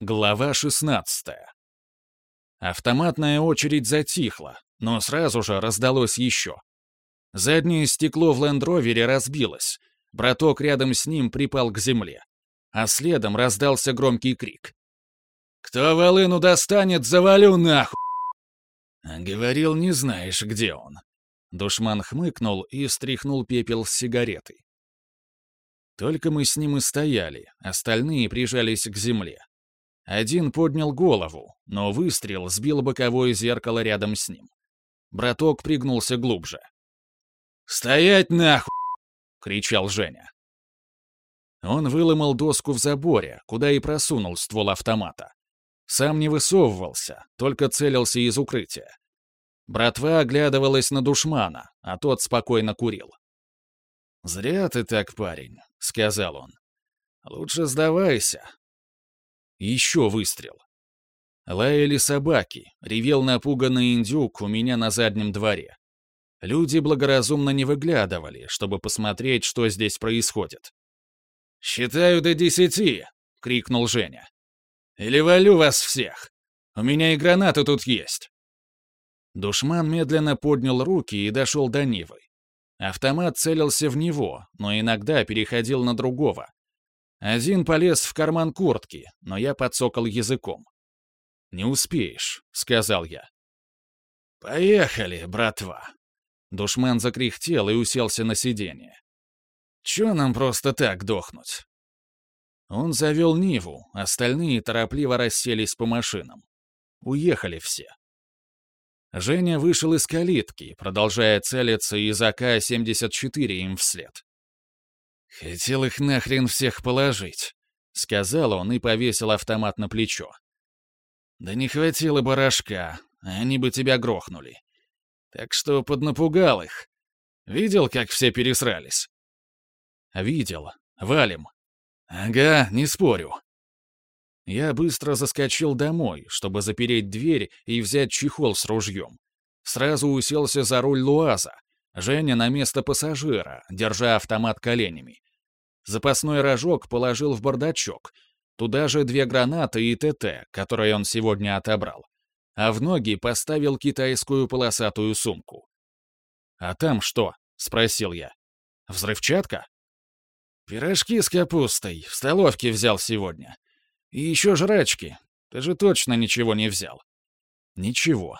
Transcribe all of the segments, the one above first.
Глава 16. Автоматная очередь затихла, но сразу же раздалось еще. Заднее стекло в лендровере разбилось, браток рядом с ним припал к земле, а следом раздался громкий крик. «Кто волыну достанет, завалю нахуй!» Говорил, не знаешь, где он. Душман хмыкнул и стряхнул пепел с сигаретой. Только мы с ним и стояли, остальные прижались к земле. Один поднял голову, но выстрел сбил боковое зеркало рядом с ним. Браток пригнулся глубже. «Стоять нахуй!» — кричал Женя. Он выломал доску в заборе, куда и просунул ствол автомата. Сам не высовывался, только целился из укрытия. Братва оглядывалась на душмана, а тот спокойно курил. «Зря ты так, парень», — сказал он. «Лучше сдавайся, еще выстрел. Лаяли собаки, ревел напуганный индюк у меня на заднем дворе. Люди благоразумно не выглядывали, чтобы посмотреть, что здесь происходит. «Считаю до десяти!» — крикнул Женя. «Или валю вас всех! У меня и гранаты тут есть!» Душман медленно поднял руки и дошел до Нивы. Автомат целился в него, но иногда переходил на другого, один полез в карман куртки, но я подсокал языком. «Не успеешь», — сказал я. «Поехали, братва». Душман закряхтел и уселся на сиденье. «Чё нам просто так дохнуть?» Он завел Ниву, остальные торопливо расселись по машинам. Уехали все. Женя вышел из калитки, продолжая целиться из АК-74 им вслед. «Хотел их нахрен всех положить», — сказал он и повесил автомат на плечо. «Да не хватило барашка, они бы тебя грохнули. Так что поднапугал их. Видел, как все пересрались?» «Видел. Валим». «Ага, не спорю». Я быстро заскочил домой, чтобы запереть дверь и взять чехол с ружьем. Сразу уселся за руль Луаза, Женя на место пассажира, держа автомат коленями. Запасной рожок положил в бардачок. Туда же две гранаты и ТТ, которые он сегодня отобрал. А в ноги поставил китайскую полосатую сумку. «А там что?» — спросил я. «Взрывчатка?» «Пирожки с капустой. В столовке взял сегодня. И еще жрачки. Ты же точно ничего не взял». «Ничего.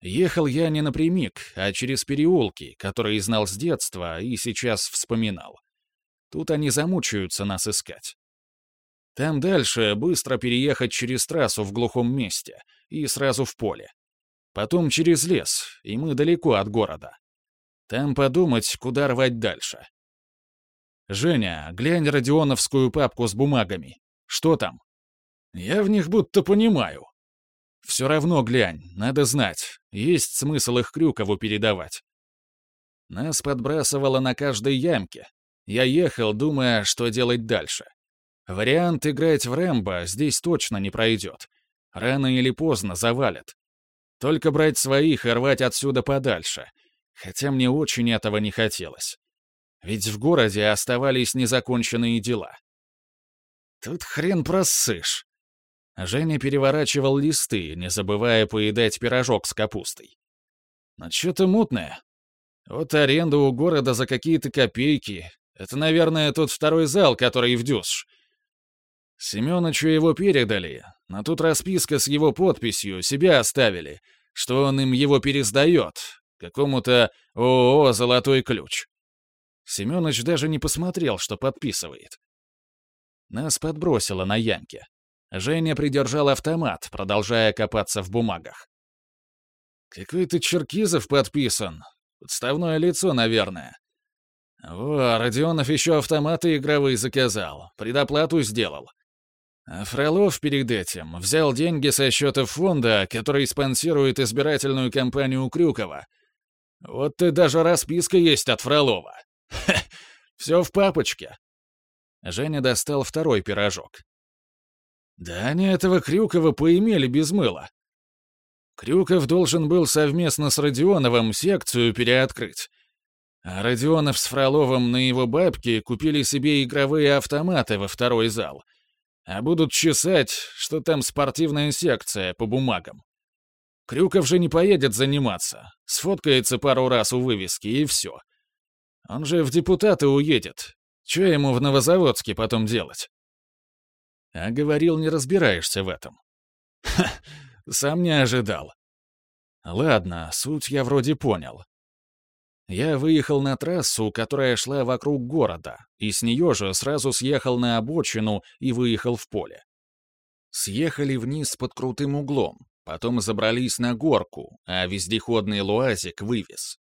Ехал я не напрямик, а через переулки, которые знал с детства и сейчас вспоминал. Тут они замучаются нас искать. Там дальше быстро переехать через трассу в глухом месте и сразу в поле. Потом через лес, и мы далеко от города. Там подумать, куда рвать дальше. «Женя, глянь Родионовскую папку с бумагами. Что там?» «Я в них будто понимаю», все равно глянь, надо знать, есть смысл их Крюкову передавать. Нас подбрасывало на каждой ямке. Я ехал, думая, что делать дальше. Вариант играть в Рэмбо здесь точно не пройдет. Рано или поздно завалят. Только брать своих и рвать отсюда подальше. Хотя мне очень этого не хотелось. Ведь в городе оставались незаконченные дела. Тут хрен просышь. Женя переворачивал листы, не забывая поедать пирожок с капустой. Но что-то мутное. Вот аренда у города за какие-то копейки. Это, наверное, тот второй зал, который в Дюсш. Семёнычу его передали, но тут расписка с его подписью себя оставили, что он им его пересдает, какому-то ООО «Золотой ключ». Семёныч даже не посмотрел, что подписывает. Нас подбросило на ямке. Женя придержал автомат, продолжая копаться в бумагах. «Какой-то Черкизов подписан. Подставное лицо, наверное. Во, Родионов еще автоматы игровые заказал, предоплату сделал. А Фролов перед этим взял деньги со счета фонда, который спонсирует избирательную кампанию Крюкова. Вот ты даже расписка есть от Фролова. Хе, все в папочке». Женя достал второй пирожок. Да они этого Крюкова поимели без мыла. Крюков должен был совместно с Родионовым секцию переоткрыть. А Родионов с Фроловым на его бабки купили себе игровые автоматы во второй зал. А будут чесать, что там спортивная секция по бумагам. Крюков же не поедет заниматься. Сфоткается пару раз у вывески, и все. Он же в депутаты уедет. Че ему в Новозаводске потом делать? А говорил, не разбираешься в этом. Ха, сам не ожидал. Ладно, суть я вроде понял. Я выехал на трассу, которая шла вокруг города, и с нее же сразу съехал на обочину и выехал в поле. Съехали вниз под крутым углом, потом забрались на горку, а вездеходный луазик вывез.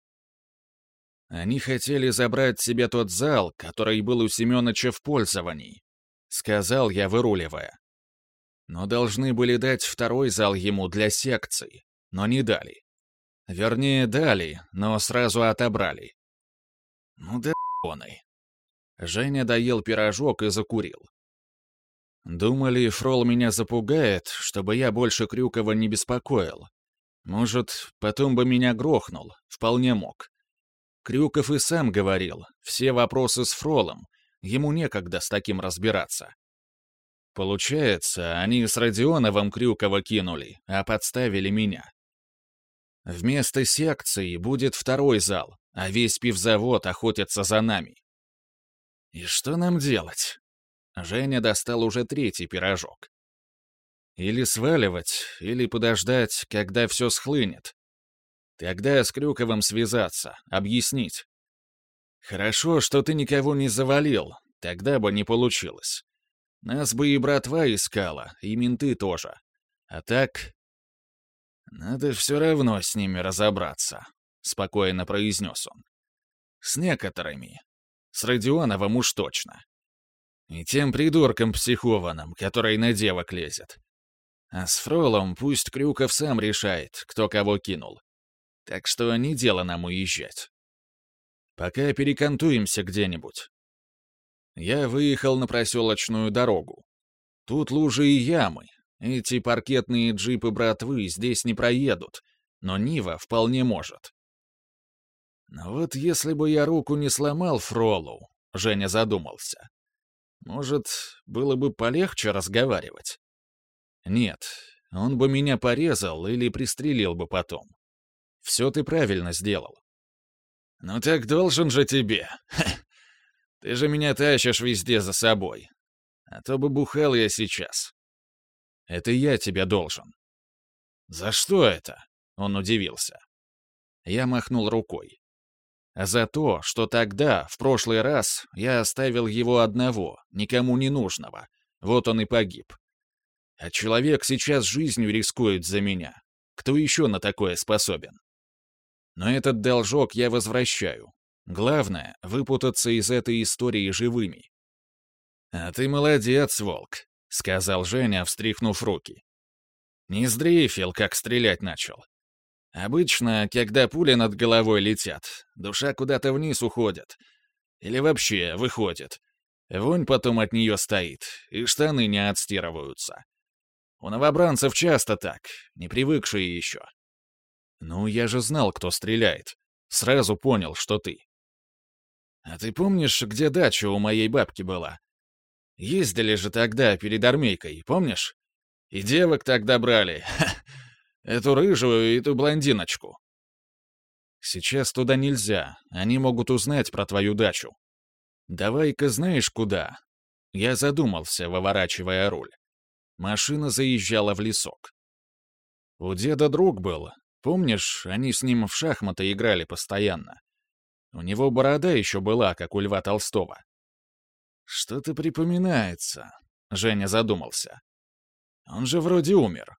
Они хотели забрать себе тот зал, который был у Семёныча в пользовании, сказал я, выруливая. Но должны были дать второй зал ему для секций, но не дали. Вернее, дали, но сразу отобрали. Ну да оной. Женя доел пирожок и закурил. Думали, Фрол меня запугает, чтобы я больше Крюкова не беспокоил. Может, потом бы меня грохнул, вполне мог. Крюков и сам говорил, все вопросы с Фролом, ему некогда с таким разбираться. Получается, они с Родионовым Крюкова кинули, а подставили меня. Вместо секции будет второй зал, а весь пивзавод охотится за нами. И что нам делать? Женя достал уже третий пирожок. Или сваливать, или подождать, когда все схлынет. Тогда с Крюковым связаться, объяснить. Хорошо, что ты никого не завалил, тогда бы не получилось. Нас бы и братва искала, и менты тоже. А так «Надо все равно с ними разобраться», — спокойно произнес он. «С некоторыми. С Родионовым уж точно. И тем придурком психованным, который на девок лезет. А с Фролом пусть Крюков сам решает, кто кого кинул. Так что не дело нам уезжать. Пока перекантуемся где-нибудь». Я выехал на проселочную дорогу. Тут лужи и ямы, эти паркетные джипы братвы здесь не проедут, но Нива вполне может. Но вот если бы я руку не сломал Фролу, Женя задумался. Может, было бы полегче разговаривать? Нет, он бы меня порезал или пристрелил бы потом. Все ты правильно сделал. Ну так должен же тебе. Ты же меня тащишь везде за собой. А то бы бухал я сейчас. Это я тебе должен». «За что это?» — он удивился. Я махнул рукой. «За то, что тогда, в прошлый раз, я оставил его одного, никому не нужного. Вот он и погиб. А человек сейчас жизнью рискует за меня. Кто еще на такое способен? Но этот должок я возвращаю. Главное — выпутаться из этой истории живыми. А ты молодец, Волк. — сказал Женя, встряхнув руки. Не сдрейфил, как стрелять начал. Обычно, когда пули над головой летят, душа куда-то вниз уходит. Или вообще выходит. Вонь потом от нее стоит, и штаны не отстирываются. У новобранцев часто так, не привыкшие еще. Ну, я же знал, кто стреляет. Сразу понял, что ты. А ты помнишь, где дача у моей бабки была? Ездили же тогда перед армейкой, помнишь? И девок тогда брали. Эту рыжую и эту блондиночку. Сейчас туда нельзя, они могут узнать про твою дачу. Давай-ка знаешь куда? Я задумался, выворачивая руль. Машина заезжала в лесок. У деда друг был. Помнишь, они с ним в шахматы играли постоянно. У него борода еще была, как у Льва Толстого. «Что-то припоминается», — Женя задумался. «Он же вроде умер».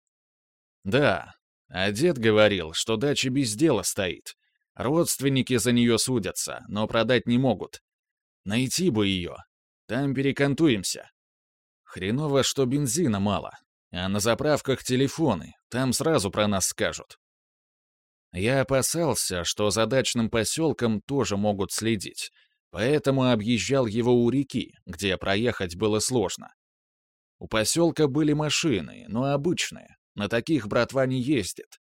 «Да, а дед говорил, что дача без дела стоит. Родственники за нее судятся, но продать не могут. Найти бы ее. Там перекантуемся. Хреново, что бензина мало. А на заправках телефоны, там сразу про нас скажут. Я опасался, что за дачным поселком тоже могут следить, поэтому объезжал его у реки, где проехать было сложно. У поселка были машины, но обычные, на таких братва не ездит.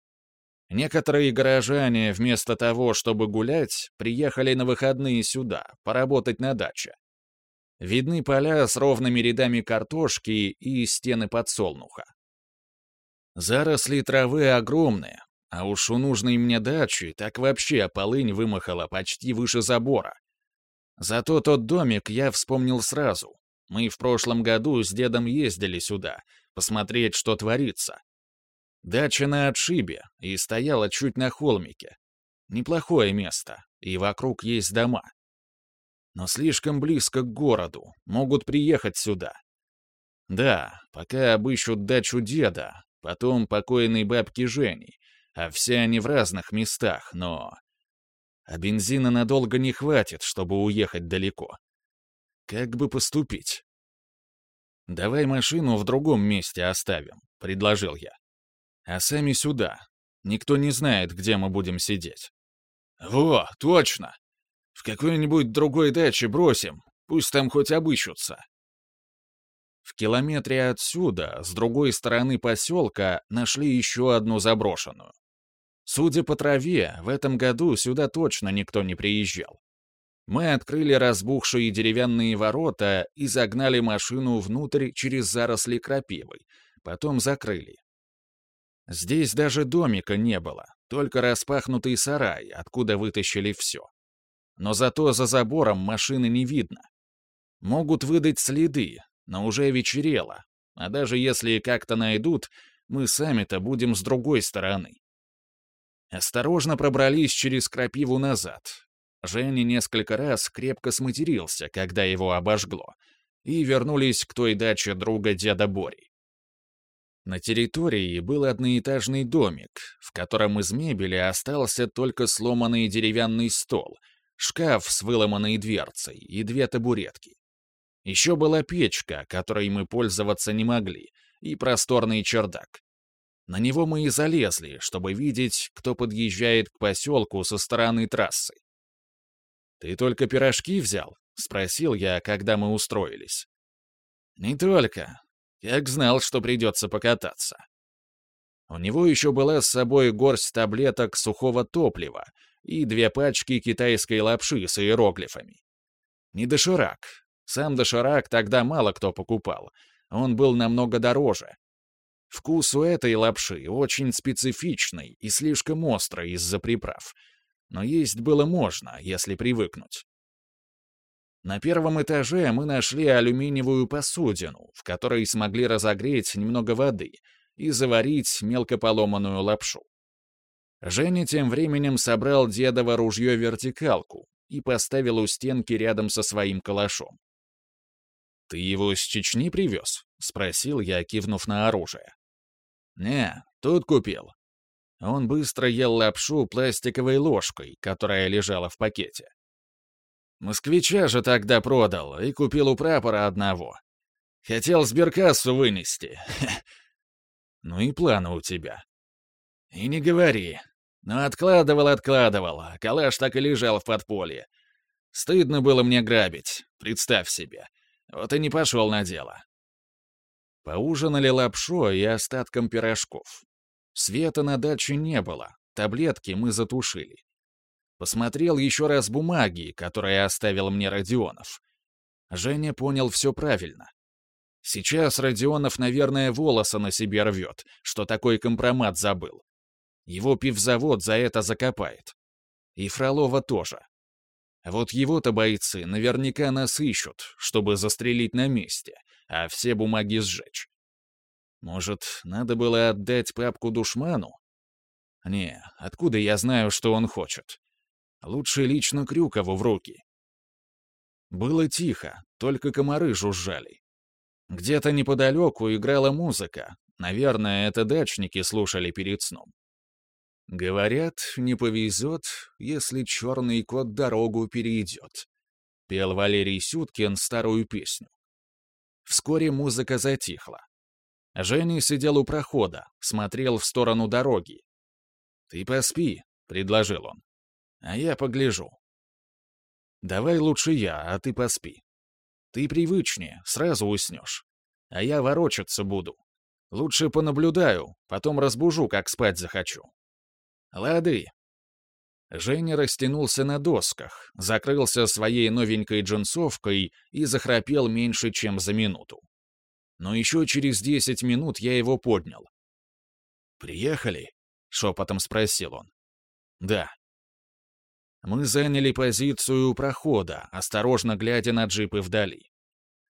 Некоторые горожане вместо того, чтобы гулять, приехали на выходные сюда, поработать на даче. Видны поля с ровными рядами картошки и стены подсолнуха. Заросли травы огромные, а уж у нужной мне дачи так вообще полынь вымахала почти выше забора. Зато тот домик я вспомнил сразу. Мы в прошлом году с дедом ездили сюда, посмотреть, что творится. Дача на отшибе и стояла чуть на холмике. Неплохое место, и вокруг есть дома. Но слишком близко к городу, могут приехать сюда. Да, пока обыщут дачу деда, потом покойной бабки Жени, а все они в разных местах, но... А бензина надолго не хватит, чтобы уехать далеко. Как бы поступить? «Давай машину в другом месте оставим», — предложил я. «А сами сюда. Никто не знает, где мы будем сидеть». «Во, точно! В какой-нибудь другой даче бросим, пусть там хоть обыщутся». В километре отсюда, с другой стороны поселка, нашли еще одну заброшенную. Судя по траве, в этом году сюда точно никто не приезжал. Мы открыли разбухшие деревянные ворота и загнали машину внутрь через заросли крапивы, потом закрыли. Здесь даже домика не было, только распахнутый сарай, откуда вытащили все. Но зато за забором машины не видно. Могут выдать следы, но уже вечерело, а даже если как-то найдут, мы сами-то будем с другой стороны. Осторожно пробрались через крапиву назад, Женя несколько раз крепко сматерился, когда его обожгло, и вернулись к той даче друга деда Бори. На территории был одноэтажный домик, в котором из мебели остался только сломанный деревянный стол, шкаф с выломанной дверцей и две табуретки. Еще была печка, которой мы пользоваться не могли, и просторный чердак. На него мы и залезли, чтобы видеть, кто подъезжает к поселку со стороны трассы. «Ты только пирожки взял?» — спросил я, когда мы устроились. «Не только. Как знал, что придется покататься». У него еще была с собой горсть таблеток сухого топлива и две пачки китайской лапши с иероглифами. Не доширак. Сам доширак тогда мало кто покупал. Он был намного дороже. Вкус у этой лапши очень специфичный и слишком острый из-за приправ — но есть было можно, если привыкнуть. На первом этаже мы нашли алюминиевую посудину, в которой смогли разогреть немного воды и заварить мелко поломанную лапшу. Женя тем временем собрал дедово ружье-вертикалку и поставил у стенки рядом со своим калашом. «Ты его с Чечни привез?» — спросил я, кивнув на оружие. «Не, тут купил. Он быстро ел лапшу пластиковой ложкой, которая лежала в пакете. Москвича же тогда продал и купил у прапора одного. Хотел сберкассу вынести. Ну и планы у тебя. И не говори. Но откладывал-откладывал, а калаш так и лежал в подполье. Стыдно было мне грабить, представь себе. Вот и не пошел на дело. Поужинали лапшой и остатком пирожков. Света на даче не было, таблетки мы затушили. Посмотрел еще раз бумаги, которые оставил мне Родионов. Женя понял все правильно. Сейчас Родионов, наверное, волосы на себе рвет, что такой компромат забыл. Его пивзавод за это закопает. И Фролова тоже. Вот его-то бойцы наверняка нас ищут, чтобы застрелить на месте, а все бумаги сжечь. Может, надо было отдать папку душману? Не, откуда я знаю, что он хочет? Лучше лично Крюкову в руки. Было тихо, только комары жужжали. Где-то неподалеку играла музыка. Наверное, это дачники слушали перед сном. «Говорят, не повезет, если черный кот дорогу перейдет», — пел Валерий Сюткин старую песню. Вскоре музыка затихла. Женя сидел у прохода, смотрел в сторону дороги. «Ты поспи», — предложил он. «А я погляжу». «Давай лучше я, а ты поспи. Ты привычнее, сразу уснешь. А я ворочаться буду. Лучше понаблюдаю, потом разбужу, как спать захочу». «Лады», Женя растянулся на досках, закрылся своей новенькой джинсовкой и захрапел меньше, чем за минуту. Но еще через десять минут я его поднял. «Приехали?» — шепотом спросил он. «Да». Мы заняли позицию у прохода, осторожно глядя на джипы вдали.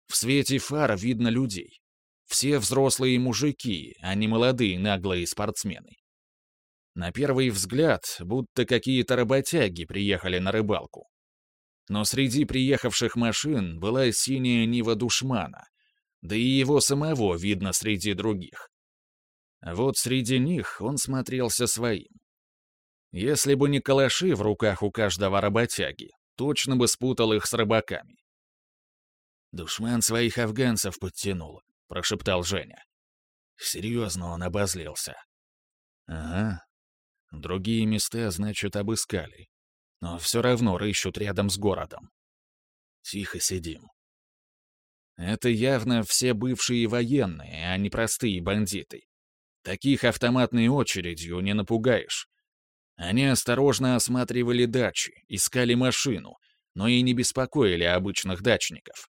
В свете фар видно людей. Все взрослые мужики, а не молодые наглые спортсмены. На первый взгляд, будто какие-то работяги приехали на рыбалку. Но среди приехавших машин была синяя Нива Душмана, да и его самого видно среди других. вот среди них он смотрелся своим. Если бы не калаши в руках у каждого работяги, точно бы спутал их с рыбаками. «Душман своих афганцев подтянул», — прошептал Женя. Серьезно он обозлился. «Ага, Другие места, значит, обыскали. Но все равно рыщут рядом с городом. Тихо сидим. Это явно все бывшие военные, а не простые бандиты. Таких автоматной очередью не напугаешь. Они осторожно осматривали дачи, искали машину, но и не беспокоили обычных дачников.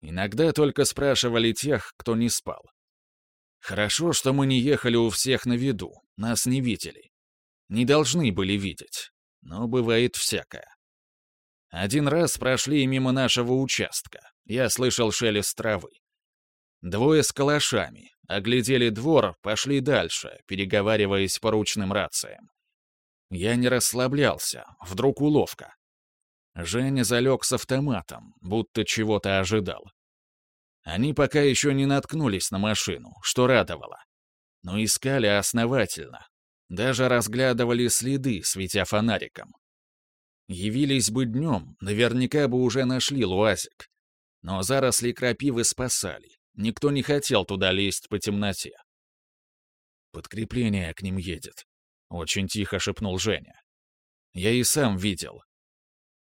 Иногда только спрашивали тех, кто не спал. Хорошо, что мы не ехали у всех на виду, нас не видели. Не должны были видеть. Но бывает всякое. Один раз прошли мимо нашего участка. Я слышал шелест травы. Двое с калашами. Оглядели двор, пошли дальше, переговариваясь по ручным рациям. Я не расслаблялся. Вдруг уловка. Женя залег с автоматом, будто чего-то ожидал. Они пока еще не наткнулись на машину, что радовало. Но искали основательно, даже разглядывали следы, светя фонариком. Явились бы днем, наверняка бы уже нашли луазик. Но заросли крапивы спасали. Никто не хотел туда лезть по темноте. «Подкрепление к ним едет», — очень тихо шепнул Женя. «Я и сам видел».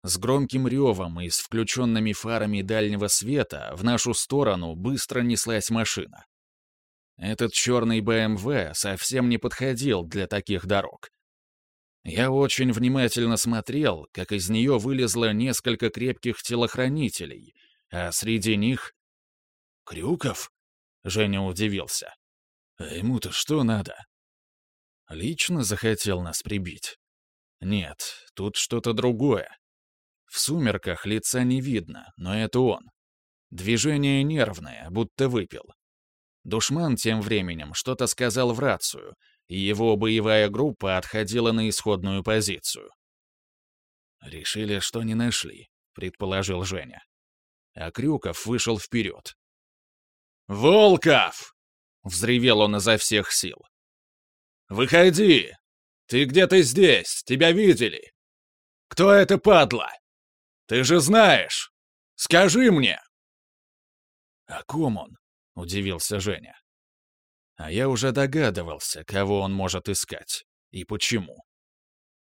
С громким ревом и с включенными фарами дальнего света в нашу сторону быстро неслась машина. Этот черный БМВ совсем не подходил для таких дорог. Я очень внимательно смотрел, как из нее вылезло несколько крепких телохранителей, а среди них... «Крюков?» — Женя удивился. «А ему-то что надо?» Лично захотел нас прибить. Нет, тут что-то другое. В сумерках лица не видно, но это он. Движение нервное, будто выпил. Душман тем временем что-то сказал в рацию, и его боевая группа отходила на исходную позицию. «Решили, что не нашли», — предположил Женя. А Крюков вышел вперед. «Волков!» — взревел он изо всех сил. «Выходи! Ты где-то здесь, тебя видели! Кто это падла? Ты же знаешь! Скажи мне!» «О ком он?» — удивился Женя. А я уже догадывался, кого он может искать и почему.